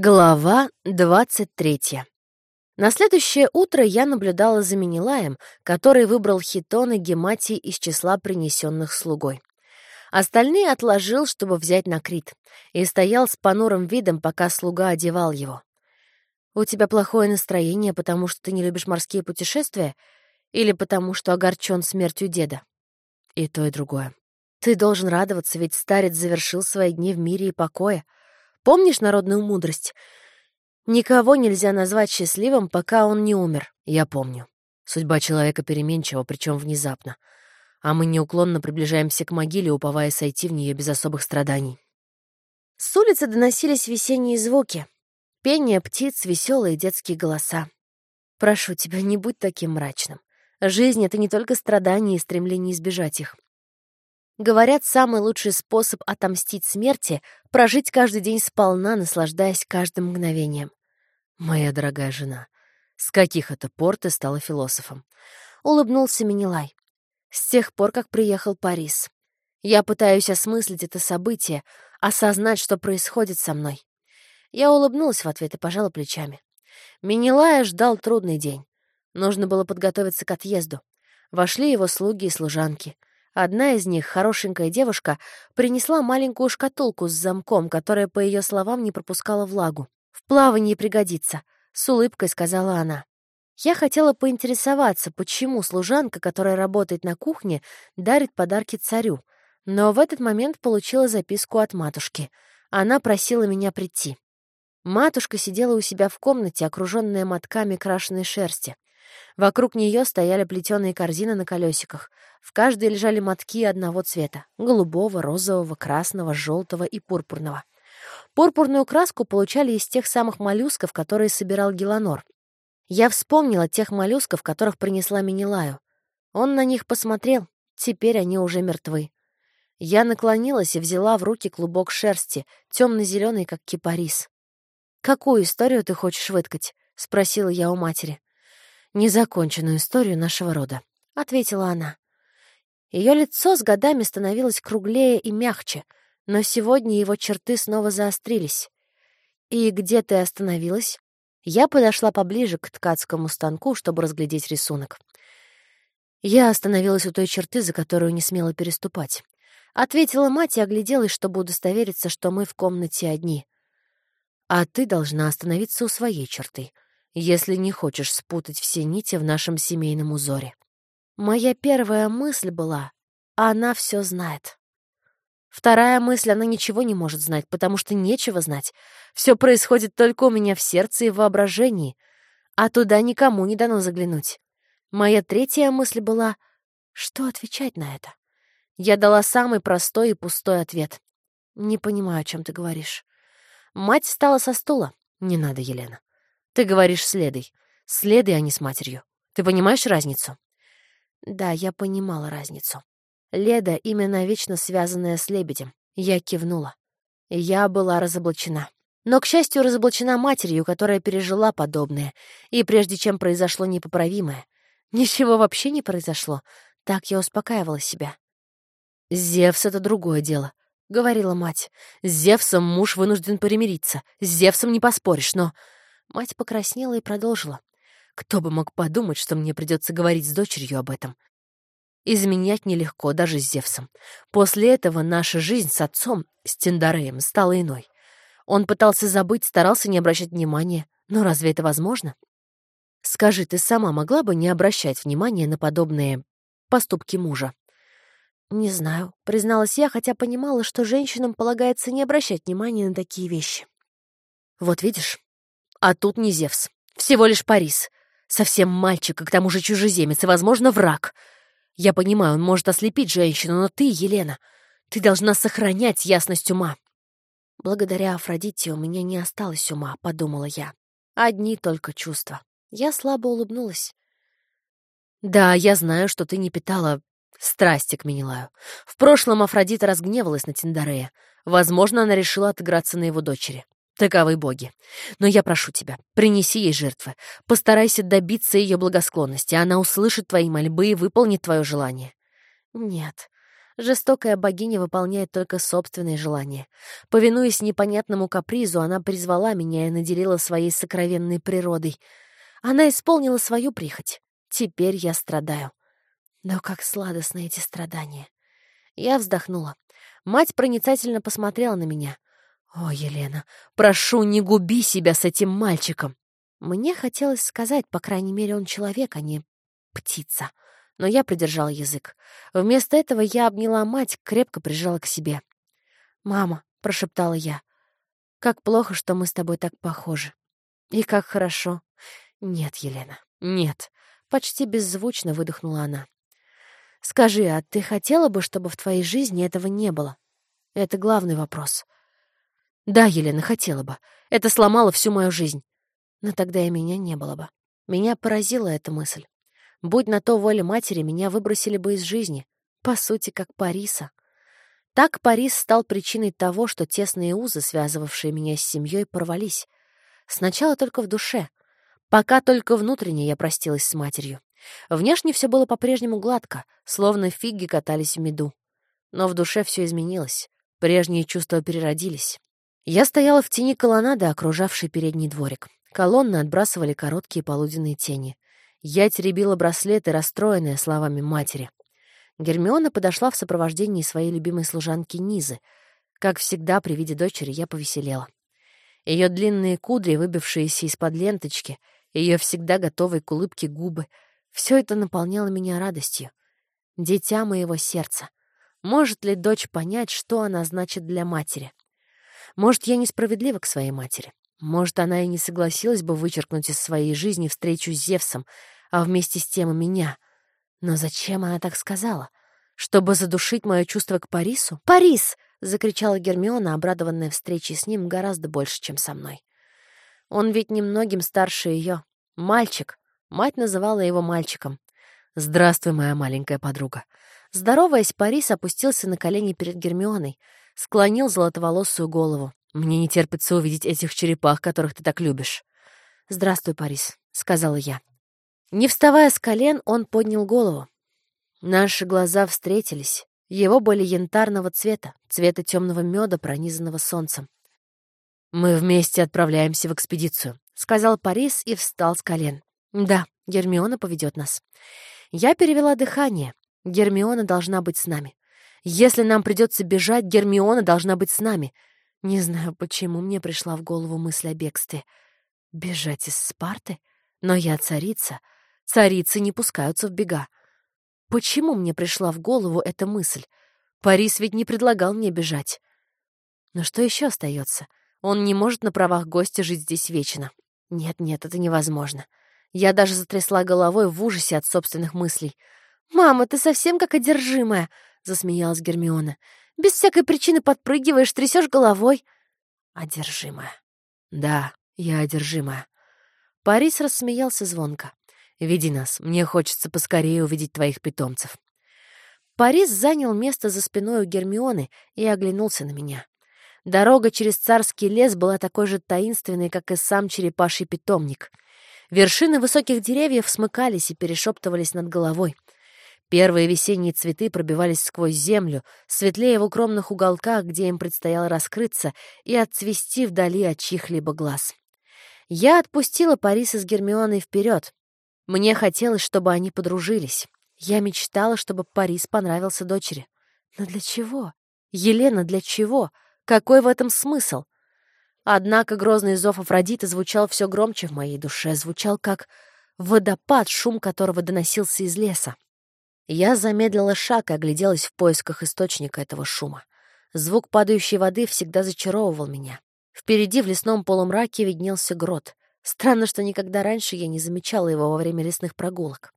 Глава 23. На следующее утро я наблюдала за Минилаем, который выбрал хитоны гематии из числа принесенных слугой. Остальные отложил, чтобы взять на Крит, и стоял с понурым видом, пока слуга одевал его. «У тебя плохое настроение, потому что ты не любишь морские путешествия или потому что огорчен смертью деда?» «И то, и другое. Ты должен радоваться, ведь старец завершил свои дни в мире и покое», Помнишь народную мудрость? Никого нельзя назвать счастливым, пока он не умер. Я помню. Судьба человека переменчива, причем внезапно. А мы неуклонно приближаемся к могиле, уповая сойти в нее без особых страданий. С улицы доносились весенние звуки. Пение птиц, веселые детские голоса. Прошу тебя, не будь таким мрачным. Жизнь — это не только страдания и стремление избежать их. Говорят, самый лучший способ отомстить смерти — прожить каждый день сполна, наслаждаясь каждым мгновением. Моя дорогая жена, с каких это пор ты стала философом? Улыбнулся Минилай. С тех пор, как приехал Парис. Я пытаюсь осмыслить это событие, осознать, что происходит со мной. Я улыбнулась в ответ и пожала плечами. Минилая ждал трудный день. Нужно было подготовиться к отъезду. Вошли его слуги и служанки — Одна из них, хорошенькая девушка, принесла маленькую шкатулку с замком, которая, по ее словам, не пропускала влагу. «В плавании пригодится», — с улыбкой сказала она. Я хотела поинтересоваться, почему служанка, которая работает на кухне, дарит подарки царю, но в этот момент получила записку от матушки. Она просила меня прийти. Матушка сидела у себя в комнате, окруженная мотками крашеной шерсти. Вокруг нее стояли плетеные корзины на колесиках. В каждой лежали мотки одного цвета — голубого, розового, красного, желтого и пурпурного. Пурпурную краску получали из тех самых моллюсков, которые собирал Геланор. Я вспомнила тех моллюсков, которых принесла Минилаю. Он на них посмотрел, теперь они уже мертвы. Я наклонилась и взяла в руки клубок шерсти, темно-зеленый, как кипарис. «Какую историю ты хочешь выткать?» — спросила я у матери незаконченную историю нашего рода», — ответила она. Ее лицо с годами становилось круглее и мягче, но сегодня его черты снова заострились. «И где ты остановилась?» Я подошла поближе к ткацкому станку, чтобы разглядеть рисунок. Я остановилась у той черты, за которую не смела переступать. Ответила мать и огляделась, чтобы удостовериться, что мы в комнате одни. «А ты должна остановиться у своей черты», если не хочешь спутать все нити в нашем семейном узоре. Моя первая мысль была «она все знает». Вторая мысль — она ничего не может знать, потому что нечего знать. Все происходит только у меня в сердце и воображении, а туда никому не дано заглянуть. Моя третья мысль была «что отвечать на это?» Я дала самый простой и пустой ответ. «Не понимаю, о чем ты говоришь». Мать встала со стула. «Не надо, Елена. Ты говоришь с Ледой. С Ледой, а не с матерью. Ты понимаешь разницу? Да, я понимала разницу. Леда — именно вечно связанная с лебедем. Я кивнула. Я была разоблачена. Но, к счастью, разоблачена матерью, которая пережила подобное, и прежде чем произошло непоправимое. Ничего вообще не произошло. Так я успокаивала себя. «Зевс — это другое дело», — говорила мать. «С Зевсом муж вынужден примириться. С Зевсом не поспоришь, но Мать покраснела и продолжила. Кто бы мог подумать, что мне придется говорить с дочерью об этом. Изменять нелегко, даже с Зевсом. После этого наша жизнь с отцом, с Тиндареем, стала иной. Он пытался забыть, старался не обращать внимания. Но разве это возможно? Скажи, ты сама могла бы не обращать внимания на подобные поступки мужа? Не знаю, призналась я, хотя понимала, что женщинам полагается не обращать внимания на такие вещи. Вот видишь, а тут не Зевс. Всего лишь Парис. Совсем мальчик, и к тому же чужеземец, и, возможно, враг. Я понимаю, он может ослепить женщину, но ты, Елена, ты должна сохранять ясность ума. Благодаря Афродите у меня не осталось ума, подумала я. Одни только чувства. Я слабо улыбнулась. Да, я знаю, что ты не питала страсти к Менелаю. В прошлом Афродита разгневалась на Тиндарея. Возможно, она решила отыграться на его дочери. Таковы боги. Но я прошу тебя, принеси ей жертвы. Постарайся добиться ее благосклонности. Она услышит твои мольбы и выполнит твое желание. Нет. Жестокая богиня выполняет только собственные желания. Повинуясь непонятному капризу, она призвала меня и наделила своей сокровенной природой. Она исполнила свою прихоть. Теперь я страдаю. Но как сладостны эти страдания. Я вздохнула. Мать проницательно посмотрела на меня. «О, Елена, прошу, не губи себя с этим мальчиком!» Мне хотелось сказать, по крайней мере, он человек, а не птица но я придержал язык. Вместо этого я обняла мать, крепко прижала к себе. «Мама», — прошептала я, — «как плохо, что мы с тобой так похожи. И как хорошо». «Нет, Елена, нет», — почти беззвучно выдохнула она. «Скажи, а ты хотела бы, чтобы в твоей жизни этого не было? Это главный вопрос». «Да, Елена, хотела бы. Это сломало всю мою жизнь. Но тогда и меня не было бы. Меня поразила эта мысль. Будь на то воля матери, меня выбросили бы из жизни. По сути, как Париса. Так Парис стал причиной того, что тесные узы, связывавшие меня с семьей, порвались. Сначала только в душе. Пока только внутренне я простилась с матерью. Внешне все было по-прежнему гладко, словно фиги катались в меду. Но в душе все изменилось. Прежние чувства переродились. Я стояла в тени колоннады, окружавшей передний дворик. Колонны отбрасывали короткие полуденные тени. Я теребила браслеты, расстроенная словами матери. Гермиона подошла в сопровождении своей любимой служанки Низы. Как всегда, при виде дочери я повеселела. Ее длинные кудри, выбившиеся из-под ленточки, ее всегда готовые к улыбке губы — все это наполняло меня радостью. Дитя моего сердца. Может ли дочь понять, что она значит для матери? Может, я несправедлива к своей матери? Может, она и не согласилась бы вычеркнуть из своей жизни встречу с Зевсом, а вместе с тем и меня. Но зачем она так сказала? Чтобы задушить мое чувство к Парису? «Парис!» — закричала Гермиона, обрадованная встречей с ним гораздо больше, чем со мной. Он ведь немногим старше ее. Мальчик. Мать называла его мальчиком. «Здравствуй, моя маленькая подруга». Здороваясь, Парис опустился на колени перед Гермионой, склонил золотоволосую голову. Мне не терпится увидеть этих черепах, которых ты так любишь. «Здравствуй, Парис», — сказала я. Не вставая с колен, он поднял голову. Наши глаза встретились. Его были янтарного цвета, цвета темного меда, пронизанного солнцем. «Мы вместе отправляемся в экспедицию», — сказал Парис и встал с колен. «Да, Гермиона поведет нас». Я перевела дыхание. Гермиона должна быть с нами. Если нам придется бежать, Гермиона должна быть с нами. Не знаю, почему мне пришла в голову мысль о бегстве. Бежать из Спарты? Но я царица. Царицы не пускаются в бега. Почему мне пришла в голову эта мысль? Парис ведь не предлагал мне бежать. Но что еще остается? Он не может на правах гостя жить здесь вечно. Нет-нет, это невозможно. Я даже затрясла головой в ужасе от собственных мыслей. «Мама, ты совсем как одержимая!» — засмеялась Гермиона. Без всякой причины подпрыгиваешь, трясешь головой. Одержимая. Да, я одержимая. Парис рассмеялся звонко. «Веди нас, мне хочется поскорее увидеть твоих питомцев». Парис занял место за спиной у Гермионы и оглянулся на меня. Дорога через царский лес была такой же таинственной, как и сам черепаший питомник. Вершины высоких деревьев смыкались и перешептывались над головой — Первые весенние цветы пробивались сквозь землю, светлее в укромных уголках, где им предстояло раскрыться и отцвести вдали от чьих-либо глаз. Я отпустила Париса с Гермионой вперед. Мне хотелось, чтобы они подружились. Я мечтала, чтобы Парис понравился дочери. Но для чего? Елена, для чего? Какой в этом смысл? Однако грозный зов Афродиты звучал все громче в моей душе, звучал как водопад, шум которого доносился из леса. Я замедлила шаг и огляделась в поисках источника этого шума. Звук падающей воды всегда зачаровывал меня. Впереди в лесном полумраке виднелся грот. Странно, что никогда раньше я не замечала его во время лесных прогулок.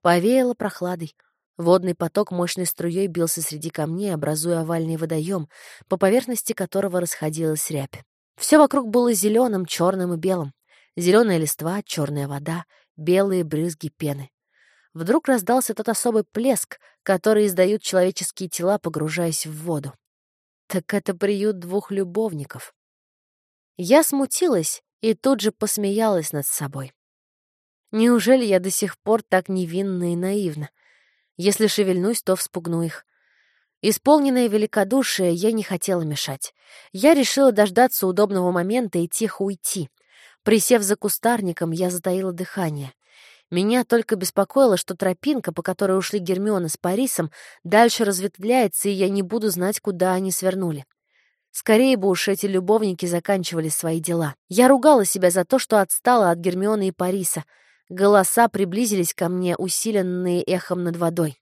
Повеяло прохладой. Водный поток мощной струей бился среди камней, образуя овальный водоем, по поверхности которого расходилась рябь. Все вокруг было зеленым, черным и белым. Зеленая листва, черная вода, белые брызги пены. Вдруг раздался тот особый плеск, который издают человеческие тела, погружаясь в воду. Так это приют двух любовников. Я смутилась и тут же посмеялась над собой. Неужели я до сих пор так невинна и наивна? Если шевельнусь, то вспугну их. Исполненная великодушие, я не хотела мешать. Я решила дождаться удобного момента и тихо уйти. Присев за кустарником, я затаила дыхание. Меня только беспокоило, что тропинка, по которой ушли Гермиона с Парисом, дальше разветвляется, и я не буду знать, куда они свернули. Скорее бы уж эти любовники заканчивали свои дела. Я ругала себя за то, что отстала от Гермионы и Париса. Голоса приблизились ко мне, усиленные эхом над водой.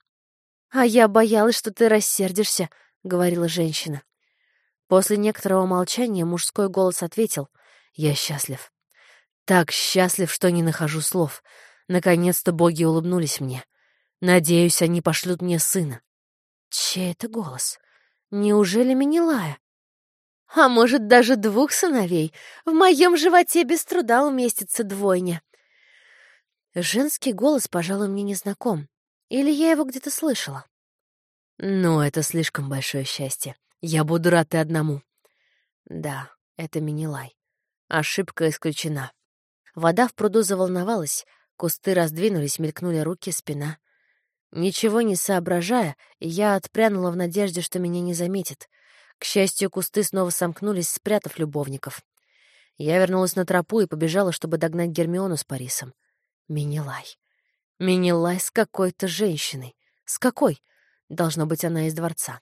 «А я боялась, что ты рассердишься», — говорила женщина. После некоторого молчания мужской голос ответил «Я счастлив. Так счастлив, что не нахожу слов. Наконец-то боги улыбнулись мне. Надеюсь, они пошлют мне сына». Чей это голос? Неужели Минилая? А может, даже двух сыновей? В моем животе без труда уместится двойня. Женский голос, пожалуй, мне не знаком. Или я его где-то слышала? Ну, это слишком большое счастье. Я буду рад и одному. Да, это Минилай. Ошибка исключена. Вода в пруду заволновалась, кусты раздвинулись, мелькнули руки, спина. Ничего не соображая, я отпрянула в надежде, что меня не заметит. К счастью, кусты снова сомкнулись, спрятав любовников. Я вернулась на тропу и побежала, чтобы догнать Гермиону с Парисом. Минилай. Минилай с какой-то женщиной. С какой? Должно быть, она из дворца.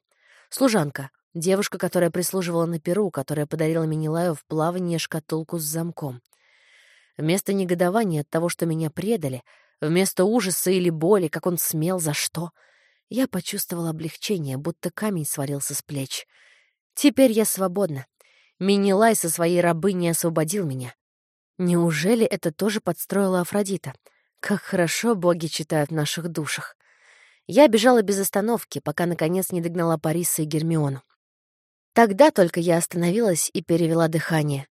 Служанка. Девушка, которая прислуживала на Перу, которая подарила Минилаю в плавание шкатулку с замком. Вместо негодования от того, что меня предали, вместо ужаса или боли, как он смел, за что, я почувствовала облегчение, будто камень сварился с плеч — Теперь я свободна. Минилай со своей рабыней освободил меня. Неужели это тоже подстроила Афродита? Как хорошо боги читают в наших душах. Я бежала без остановки, пока, наконец, не догнала Париса и Гермиону. Тогда только я остановилась и перевела дыхание.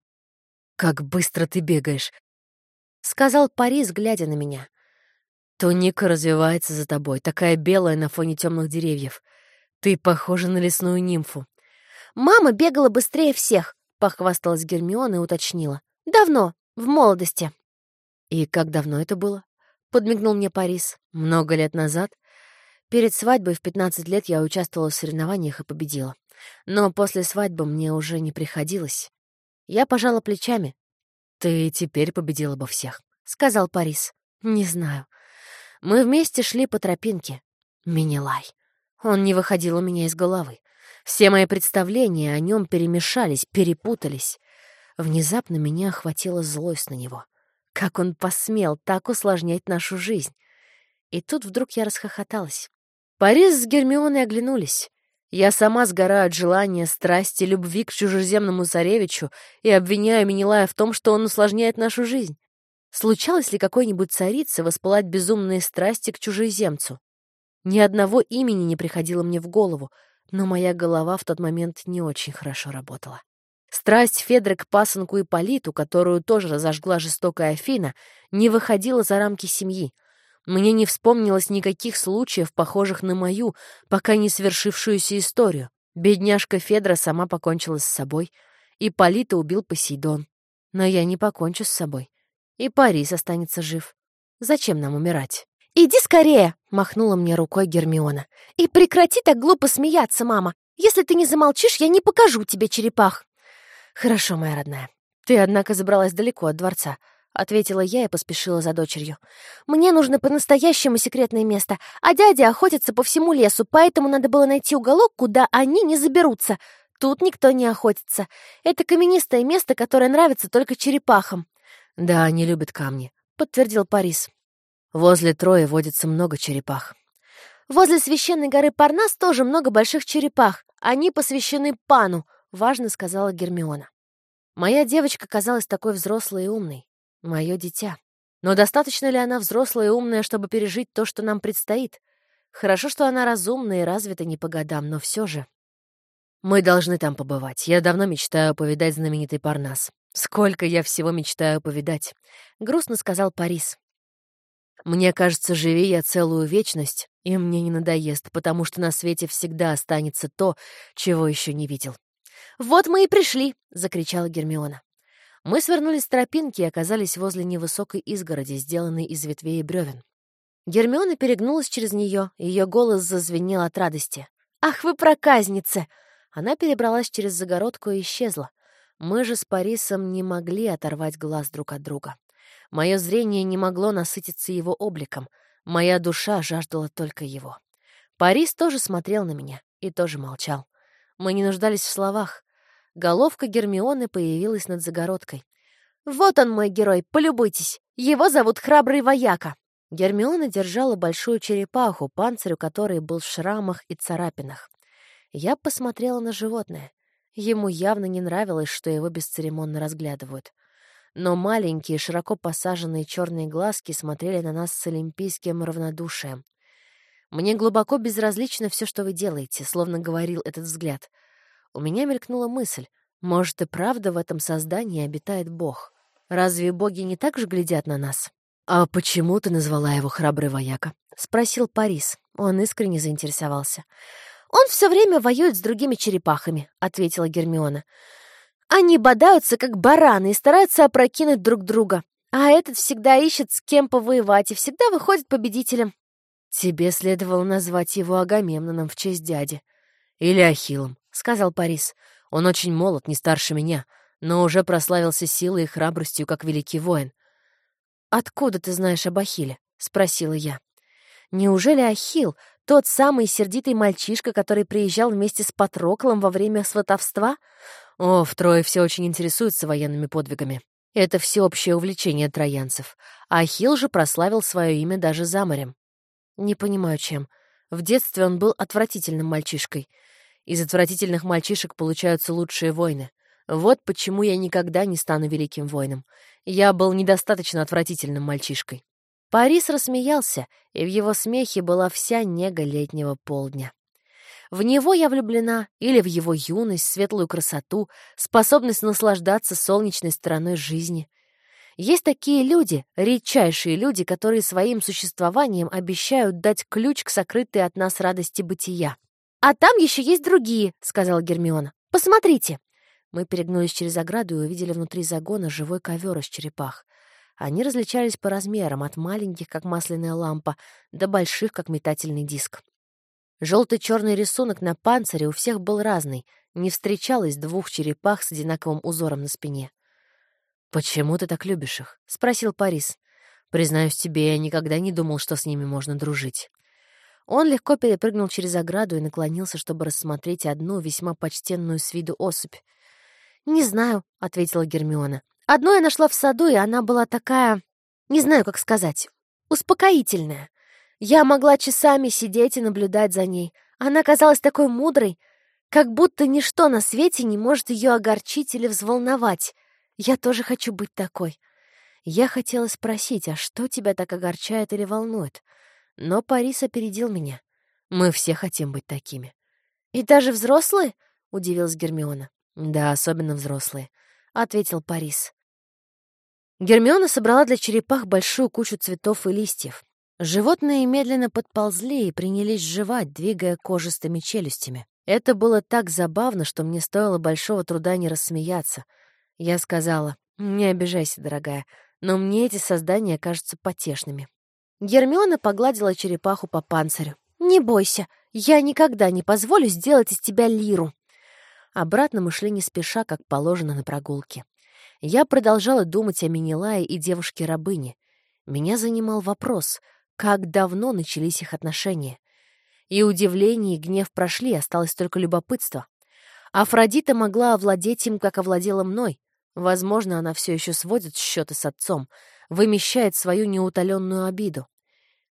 «Как быстро ты бегаешь!» — сказал Парис, глядя на меня. «Туника развивается за тобой, такая белая на фоне темных деревьев. Ты похожа на лесную нимфу. «Мама бегала быстрее всех», — похвасталась Гермиона и уточнила. «Давно, в молодости». «И как давно это было?» — подмигнул мне Парис. «Много лет назад. Перед свадьбой в 15 лет я участвовала в соревнованиях и победила. Но после свадьбы мне уже не приходилось. Я пожала плечами. «Ты теперь победила бы всех», — сказал Парис. «Не знаю. Мы вместе шли по тропинке. Минилай. Он не выходил у меня из головы. Все мои представления о нем перемешались, перепутались. Внезапно меня охватила злость на него. Как он посмел так усложнять нашу жизнь? И тут вдруг я расхохоталась. Парис с Гермионой оглянулись. Я сама сгораю от желания, страсти, любви к чужеземному царевичу и обвиняю Минилая в том, что он усложняет нашу жизнь. Случалось ли какой-нибудь царице воспылать безумные страсти к чужеземцу? Ни одного имени не приходило мне в голову, но моя голова в тот момент не очень хорошо работала. Страсть Федры к пасынку и Политу, которую тоже разожгла жестокая Афина, не выходила за рамки семьи. Мне не вспомнилось никаких случаев, похожих на мою, пока не свершившуюся историю. Бедняжка Федра сама покончила с собой, и Полита убил Посейдон. Но я не покончу с собой. И Парис останется жив. Зачем нам умирать? «Иди скорее!» — махнула мне рукой Гермиона. «И прекрати так глупо смеяться, мама! Если ты не замолчишь, я не покажу тебе черепах!» «Хорошо, моя родная. Ты, однако, забралась далеко от дворца», — ответила я и поспешила за дочерью. «Мне нужно по-настоящему секретное место, а дядя охотится по всему лесу, поэтому надо было найти уголок, куда они не заберутся. Тут никто не охотится. Это каменистое место, которое нравится только черепахам». «Да, они любят камни», — подтвердил Парис. Возле Трои водится много черепах. Возле священной горы Парнас тоже много больших черепах. Они посвящены Пану, важно сказала Гермиона. Моя девочка казалась такой взрослой и умной. Мое дитя. Но достаточно ли она взрослая и умная, чтобы пережить то, что нам предстоит? Хорошо, что она разумна и развита не по годам, но все же. Мы должны там побывать. Я давно мечтаю повидать знаменитый Парнас. Сколько я всего мечтаю повидать. Грустно сказал Парис. Мне кажется, живи я целую вечность, и мне не надоест, потому что на свете всегда останется то, чего еще не видел. «Вот мы и пришли!» — закричала Гермиона. Мы свернули с тропинки и оказались возле невысокой изгороди, сделанной из ветвей и бревен. Гермиона перегнулась через нее, и ее голос зазвенел от радости. «Ах вы проказница!» Она перебралась через загородку и исчезла. Мы же с Парисом не могли оторвать глаз друг от друга. Мое зрение не могло насытиться его обликом. Моя душа жаждала только его. Парис тоже смотрел на меня и тоже молчал. Мы не нуждались в словах. Головка Гермионы появилась над загородкой. «Вот он, мой герой, полюбуйтесь! Его зовут Храбрый Вояка!» Гермиона держала большую черепаху, панцирь которой был в шрамах и царапинах. Я посмотрела на животное. Ему явно не нравилось, что его бесцеремонно разглядывают. Но маленькие, широко посаженные черные глазки смотрели на нас с олимпийским равнодушием. «Мне глубоко безразлично все, что вы делаете», — словно говорил этот взгляд. У меня мелькнула мысль, может, и правда в этом создании обитает Бог. Разве боги не так же глядят на нас? «А почему ты назвала его храбрый вояка?» — спросил Парис. Он искренне заинтересовался. «Он все время воюет с другими черепахами», — ответила Гермиона. «Они бодаются, как бараны, и стараются опрокинуть друг друга. А этот всегда ищет, с кем повоевать, и всегда выходит победителем». «Тебе следовало назвать его Агамемноном в честь дяди. Или Ахиллом», — сказал Парис. «Он очень молод, не старше меня, но уже прославился силой и храбростью, как великий воин. «Откуда ты знаешь об Ахилле?» — спросила я. «Неужели Ахилл — тот самый сердитый мальчишка, который приезжал вместе с Патроклом во время сватовства?» «О, в Трое все очень интересуются военными подвигами. Это всеобщее увлечение троянцев. А Ахилл же прославил свое имя даже за морем. Не понимаю, чем. В детстве он был отвратительным мальчишкой. Из отвратительных мальчишек получаются лучшие войны. Вот почему я никогда не стану великим воином. Я был недостаточно отвратительным мальчишкой. Парис рассмеялся, и в его смехе была вся нега летнего полдня. В него я влюблена, или в его юность, светлую красоту, способность наслаждаться солнечной стороной жизни. Есть такие люди, редчайшие люди, которые своим существованием обещают дать ключ к сокрытой от нас радости бытия. «А там еще есть другие», — сказала Гермиона. «Посмотрите». Мы перегнулись через ограду и увидели внутри загона живой ковер из черепах. Они различались по размерам, от маленьких, как масляная лампа, до больших, как метательный диск. Желтый черный рисунок на панцире у всех был разный, не встречалось двух черепах с одинаковым узором на спине. «Почему ты так любишь их?» — спросил Парис. «Признаюсь тебе, я никогда не думал, что с ними можно дружить». Он легко перепрыгнул через ограду и наклонился, чтобы рассмотреть одну весьма почтенную с виду особь — «Не знаю», — ответила Гермиона. «Одно я нашла в саду, и она была такая... Не знаю, как сказать. Успокоительная. Я могла часами сидеть и наблюдать за ней. Она казалась такой мудрой, как будто ничто на свете не может ее огорчить или взволновать. Я тоже хочу быть такой». Я хотела спросить, а что тебя так огорчает или волнует? Но Парис опередил меня. Мы все хотим быть такими. «И даже взрослые?» — удивилась Гермиона. «Да, особенно взрослые», — ответил Парис. Гермиона собрала для черепах большую кучу цветов и листьев. Животные медленно подползли и принялись жевать, двигая кожистыми челюстями. Это было так забавно, что мне стоило большого труда не рассмеяться. Я сказала, «Не обижайся, дорогая, но мне эти создания кажутся потешными». Гермиона погладила черепаху по панцирю. «Не бойся, я никогда не позволю сделать из тебя лиру. Обратно мы шли не спеша, как положено на прогулке. Я продолжала думать о Минилае и девушке-рабыне. Меня занимал вопрос, как давно начались их отношения. И удивление, и гнев прошли, осталось только любопытство. Афродита могла овладеть им, как овладела мной. Возможно, она все еще сводит счеты с отцом, вымещает свою неутоленную обиду.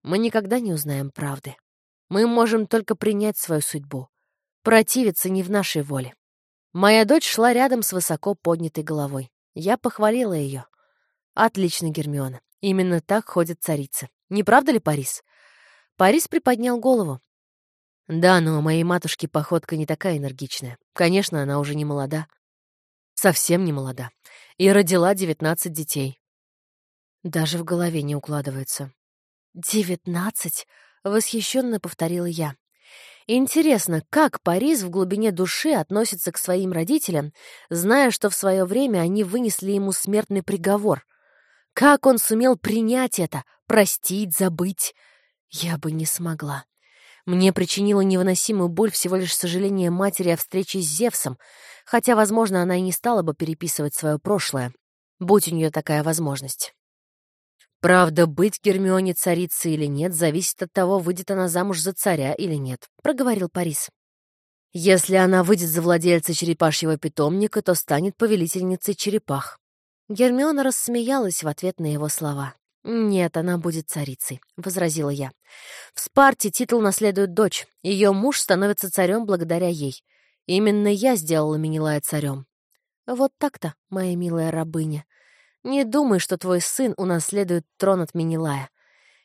Мы никогда не узнаем правды. Мы можем только принять свою судьбу. Противиться не в нашей воле. Моя дочь шла рядом с высоко поднятой головой. Я похвалила ее. Отлично, Гермиона. Именно так ходят царицы. Не правда ли, Парис? Парис приподнял голову. Да, но у моей матушки походка не такая энергичная. Конечно, она уже не молода. Совсем не молода. И родила девятнадцать детей. Даже в голове не укладывается. «Девятнадцать?» — восхищенно повторила я. Интересно, как Парис в глубине души относится к своим родителям, зная, что в свое время они вынесли ему смертный приговор? Как он сумел принять это, простить, забыть? Я бы не смогла. Мне причинило невыносимую боль всего лишь сожаление матери о встрече с Зевсом, хотя, возможно, она и не стала бы переписывать свое прошлое, будь у нее такая возможность. Правда, быть Гермионе царицей или нет, зависит от того, выйдет она замуж за царя или нет, проговорил Парис. Если она выйдет за владельца черепашьего питомника, то станет повелительницей черепах. Гермиона рассмеялась в ответ на его слова. «Нет, она будет царицей», — возразила я. «В Спарте титул наследует дочь. Ее муж становится царем благодаря ей. Именно я сделала Менелая царем». «Вот так-то, моя милая рабыня. Не думай, что твой сын унаследует трон от Менелая.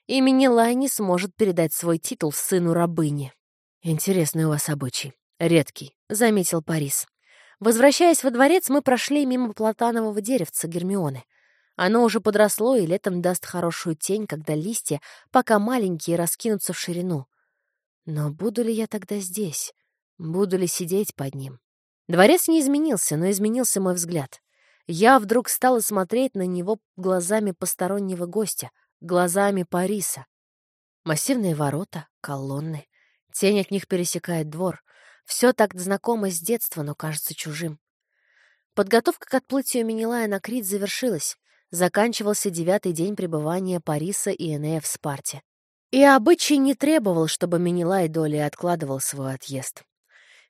И Менелай не сможет передать свой титул сыну рабыни». «Интересный у вас обычай. Редкий», — заметил Парис. Возвращаясь во дворец, мы прошли мимо платанового деревца Гермионы. Оно уже подросло и летом даст хорошую тень, когда листья, пока маленькие, раскинутся в ширину. Но буду ли я тогда здесь? Буду ли сидеть под ним? Дворец не изменился, но изменился мой взгляд. Я вдруг стала смотреть на него глазами постороннего гостя, глазами Париса. Массивные ворота, колонны. Тень от них пересекает двор. Все так знакомо с детства, но кажется чужим. Подготовка к отплытию Менелая на Крит завершилась. Заканчивался девятый день пребывания Париса и Энея в Спарте. И обычай не требовал, чтобы Менелай долей откладывал свой отъезд.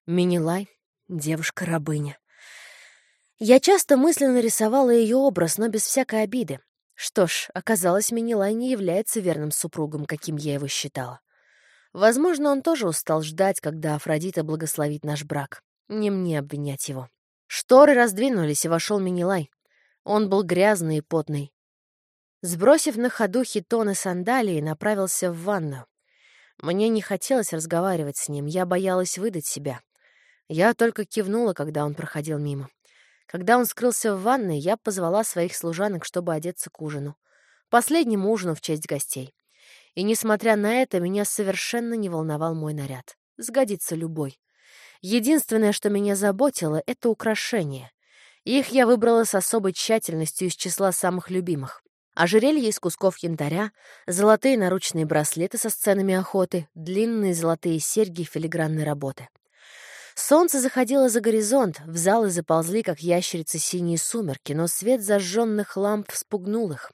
Менелай — девушка-рабыня. Я часто мысленно рисовала ее образ, но без всякой обиды. Что ж, оказалось, Менелай не является верным супругом, каким я его считала. Возможно, он тоже устал ждать, когда Афродита благословит наш брак. Не мне обвинять его. Шторы раздвинулись, и вошел Менелай. Он был грязный и потный. Сбросив на ходу хитон и сандалии, направился в ванну. Мне не хотелось разговаривать с ним, я боялась выдать себя. Я только кивнула, когда он проходил мимо. Когда он скрылся в ванной, я позвала своих служанок, чтобы одеться к ужину. Последнему ужину в честь гостей. И, несмотря на это, меня совершенно не волновал мой наряд. Сгодится любой. Единственное, что меня заботило, — это украшения. Их я выбрала с особой тщательностью из числа самых любимых. Ожерелье из кусков янтаря, золотые наручные браслеты со сценами охоты, длинные золотые серьги филигранной работы. Солнце заходило за горизонт, в залы заползли, как ящерицы, синие сумерки, но свет зажженных ламп вспугнул их.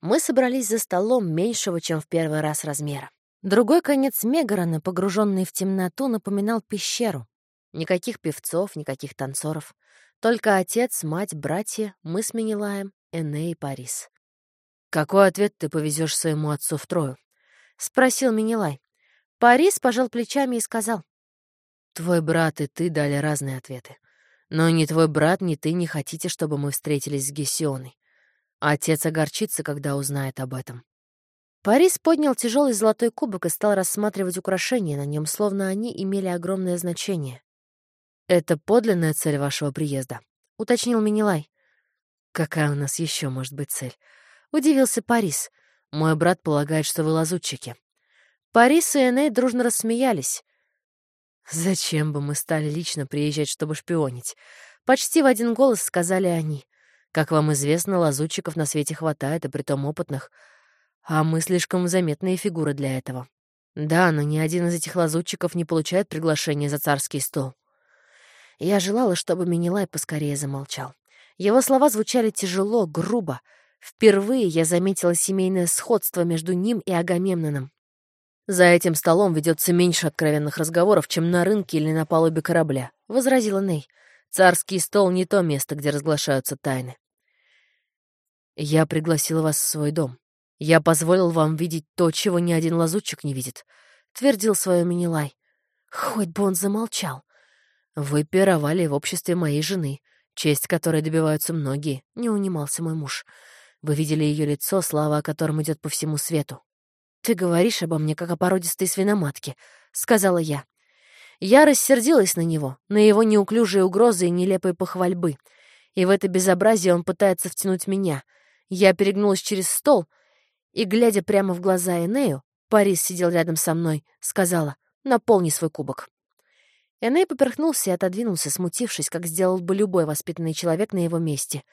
Мы собрались за столом меньшего, чем в первый раз размера. Другой конец Мегарона, погруженный в темноту, напоминал пещеру. Никаких певцов, никаких танцоров. Только отец, мать, братья, мы с Менелаем, Эне и Парис. «Какой ответ ты повезешь своему отцу в Трою?» — спросил Менелай. Парис пожал плечами и сказал. «Твой брат и ты дали разные ответы. Но ни твой брат, ни ты не хотите, чтобы мы встретились с Гесионой. Отец огорчится, когда узнает об этом. Парис поднял тяжелый золотой кубок и стал рассматривать украшения на нем, словно они имели огромное значение. «Это подлинная цель вашего приезда», — уточнил Минилай. «Какая у нас еще может быть цель?» — удивился Парис. «Мой брат полагает, что вы лазутчики». Парис и Эней дружно рассмеялись. «Зачем бы мы стали лично приезжать, чтобы шпионить?» Почти в один голос сказали они. Как вам известно, лазутчиков на свете хватает, и притом опытных. А мы слишком заметные фигуры для этого. Да, но ни один из этих лазутчиков не получает приглашение за царский стол. Я желала, чтобы Минилай поскорее замолчал. Его слова звучали тяжело, грубо. Впервые я заметила семейное сходство между ним и Агамемноном. «За этим столом ведется меньше откровенных разговоров, чем на рынке или на палубе корабля», — возразила Ней. «Царский стол — не то место, где разглашаются тайны. Я пригласил вас в свой дом. Я позволил вам видеть то, чего ни один лазутчик не видит», — твердил свое Минилай. Хоть бы он замолчал. Вы пировали в обществе моей жены, честь которой добиваются многие, — не унимался мой муж. Вы видели ее лицо, слава о котором идет по всему свету. «Ты говоришь обо мне, как о породистой свиноматке», — сказала я. Я рассердилась на него, на его неуклюжие угрозы и нелепые похвальбы. И в это безобразие он пытается втянуть меня — я перегнулась через стол и, глядя прямо в глаза Энею, Парис сидел рядом со мной, сказала «Наполни свой кубок». Эней поперхнулся и отодвинулся, смутившись, как сделал бы любой воспитанный человек на его месте.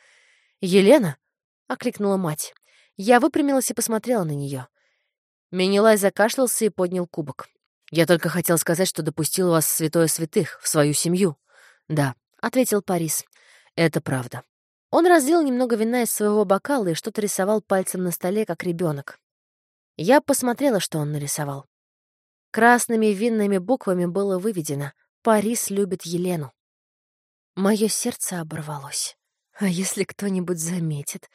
«Елена?» — окликнула мать. Я выпрямилась и посмотрела на нее. Менелай закашлялся и поднял кубок. Я только хотел сказать, что допустил вас в святое святых, в свою семью. Да, — ответил Парис. Это правда. Он разлил немного вина из своего бокала и что-то рисовал пальцем на столе, как ребенок. Я посмотрела, что он нарисовал. Красными винными буквами было выведено «Парис любит Елену». Мое сердце оборвалось. А если кто-нибудь заметит?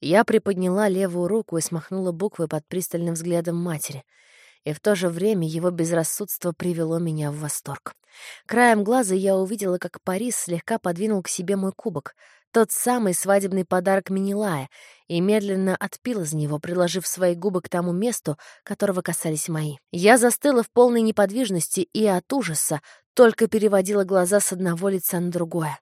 Я приподняла левую руку и смахнула буквы под пристальным взглядом матери — и в то же время его безрассудство привело меня в восторг. Краем глаза я увидела, как Парис слегка подвинул к себе мой кубок, тот самый свадебный подарок Минилая, и медленно отпил из него, приложив свои губы к тому месту, которого касались мои. Я застыла в полной неподвижности и от ужаса только переводила глаза с одного лица на другое.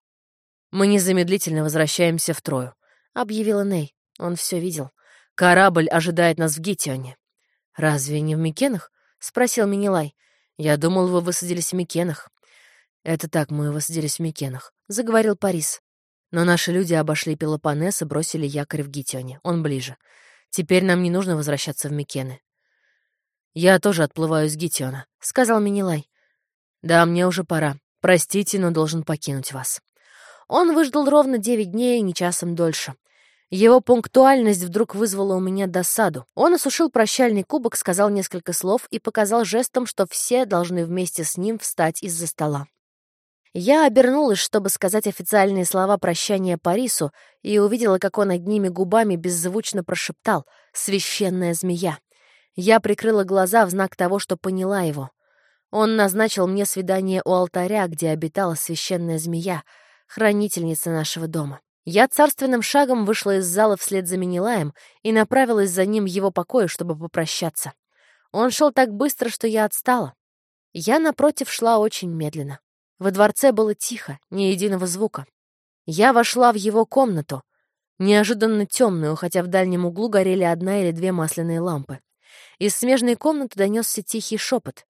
«Мы незамедлительно возвращаемся в Трою», — объявила Ней. Он все видел. «Корабль ожидает нас в Гитионе». «Разве не в Микенах?» — спросил Минилай. «Я думал, вы высадились в Микенах». «Это так, мы высадились в Микенах», — заговорил Парис. «Но наши люди обошли Пелопоннес и бросили якорь в Гитионе. Он ближе. Теперь нам не нужно возвращаться в Микены». «Я тоже отплываю из Гитиона», — сказал Минилай. «Да, мне уже пора. Простите, но должен покинуть вас». Он выждал ровно девять дней, ни часом дольше. Его пунктуальность вдруг вызвала у меня досаду. Он осушил прощальный кубок, сказал несколько слов и показал жестом, что все должны вместе с ним встать из-за стола. Я обернулась, чтобы сказать официальные слова прощания Парису, и увидела, как он одними губами беззвучно прошептал «Священная змея». Я прикрыла глаза в знак того, что поняла его. Он назначил мне свидание у алтаря, где обитала священная змея, хранительница нашего дома. Я царственным шагом вышла из зала вслед за Минилаем и направилась за ним в его покое, чтобы попрощаться. Он шел так быстро, что я отстала. Я, напротив, шла очень медленно. Во дворце было тихо, ни единого звука. Я вошла в его комнату, неожиданно темную, хотя в дальнем углу горели одна или две масляные лампы. Из смежной комнаты донесся тихий шепот.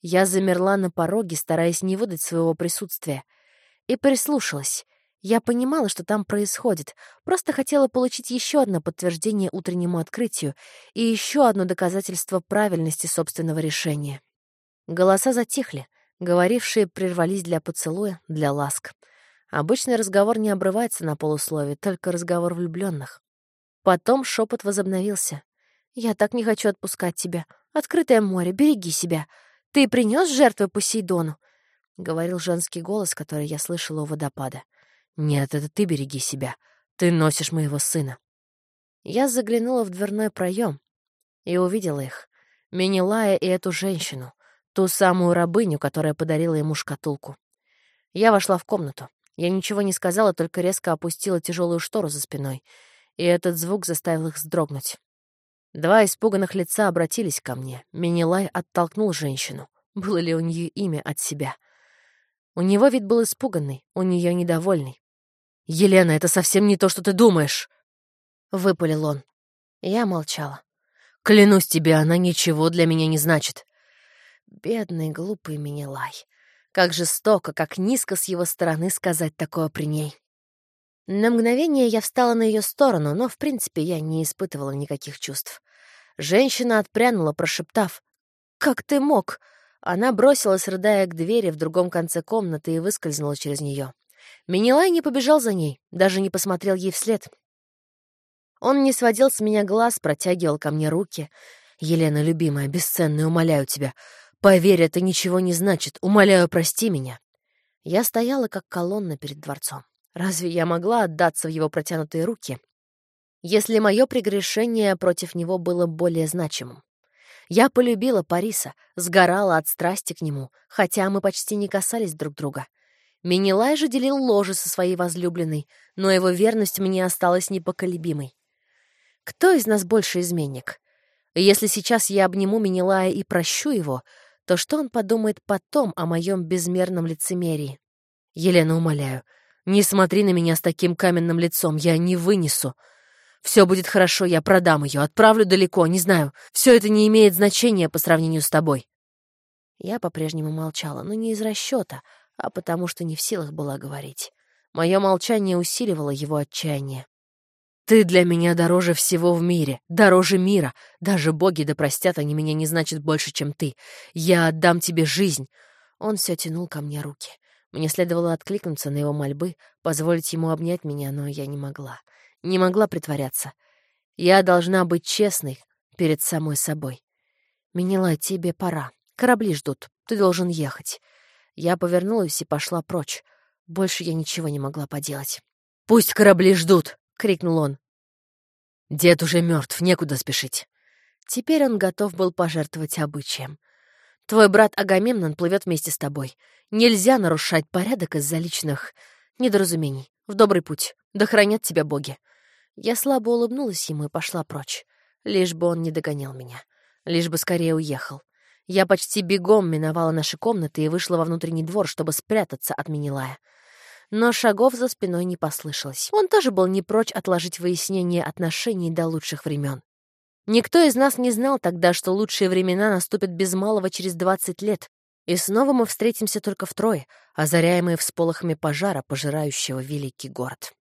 Я замерла на пороге, стараясь не выдать своего присутствия, и прислушалась. Я понимала, что там происходит, просто хотела получить еще одно подтверждение утреннему открытию и еще одно доказательство правильности собственного решения. Голоса затихли, говорившие прервались для поцелуя, для ласк. Обычный разговор не обрывается на полуслове, только разговор влюбленных. Потом шепот возобновился. «Я так не хочу отпускать тебя. Открытое море, береги себя. Ты принес жертвы Посейдону?» — говорил женский голос, который я слышала у водопада. «Нет, это ты береги себя. Ты носишь моего сына». Я заглянула в дверной проем и увидела их. Менелая и эту женщину, ту самую рабыню, которая подарила ему шкатулку. Я вошла в комнату. Я ничего не сказала, только резко опустила тяжелую штору за спиной, и этот звук заставил их вздрогнуть. Два испуганных лица обратились ко мне. Менелай оттолкнул женщину. Было ли у нее имя от себя? У него вид был испуганный, у нее недовольный. «Елена, это совсем не то, что ты думаешь!» — выпалил он. Я молчала. «Клянусь тебе, она ничего для меня не значит». Бедный, глупый Минилай. Как жестоко, как низко с его стороны сказать такое при ней. На мгновение я встала на ее сторону, но, в принципе, я не испытывала никаких чувств. Женщина отпрянула, прошептав. «Как ты мог?» Она бросилась, рыдая к двери в другом конце комнаты и выскользнула через нее. Менелай не побежал за ней, даже не посмотрел ей вслед. Он не сводил с меня глаз, протягивал ко мне руки. «Елена, любимая, бесценная, умоляю тебя. Поверь, это ничего не значит. Умоляю, прости меня». Я стояла, как колонна перед дворцом. Разве я могла отдаться в его протянутые руки, если мое прегрешение против него было более значимым? Я полюбила Париса, сгорала от страсти к нему, хотя мы почти не касались друг друга. Минилай же делил ложе со своей возлюбленной, но его верность мне осталась непоколебимой. Кто из нас больше изменник? Если сейчас я обниму Минилая и прощу его, то что он подумает потом о моем безмерном лицемерии? Елена, умоляю, не смотри на меня с таким каменным лицом, я не вынесу. Все будет хорошо, я продам ее, отправлю далеко, не знаю. Все это не имеет значения по сравнению с тобой. Я по-прежнему молчала, но не из расчета, а потому что не в силах была говорить. Мое молчание усиливало его отчаяние. Ты для меня дороже всего в мире, дороже мира. Даже боги да простят они меня не значит больше, чем ты. Я отдам тебе жизнь. Он все тянул ко мне руки. Мне следовало откликнуться на его мольбы, позволить ему обнять меня, но я не могла. Не могла притворяться. Я должна быть честной перед самой собой. Менила, тебе пора. Корабли ждут. Ты должен ехать. Я повернулась и пошла прочь. Больше я ничего не могла поделать. «Пусть корабли ждут!» — крикнул он. «Дед уже мертв, некуда спешить». Теперь он готов был пожертвовать обычаем. «Твой брат Агамемнон плывет вместе с тобой. Нельзя нарушать порядок из-за личных недоразумений. В добрый путь. Да хранят тебя боги». Я слабо улыбнулась ему и пошла прочь. Лишь бы он не догонял меня. Лишь бы скорее уехал. Я почти бегом миновала наши комнаты и вышла во внутренний двор, чтобы спрятаться от Минилая. Но шагов за спиной не послышалось. Он тоже был не прочь отложить выяснение отношений до лучших времен. Никто из нас не знал тогда, что лучшие времена наступят без малого через 20 лет, и снова мы встретимся только втрое, озаряемые всполохами пожара, пожирающего великий город.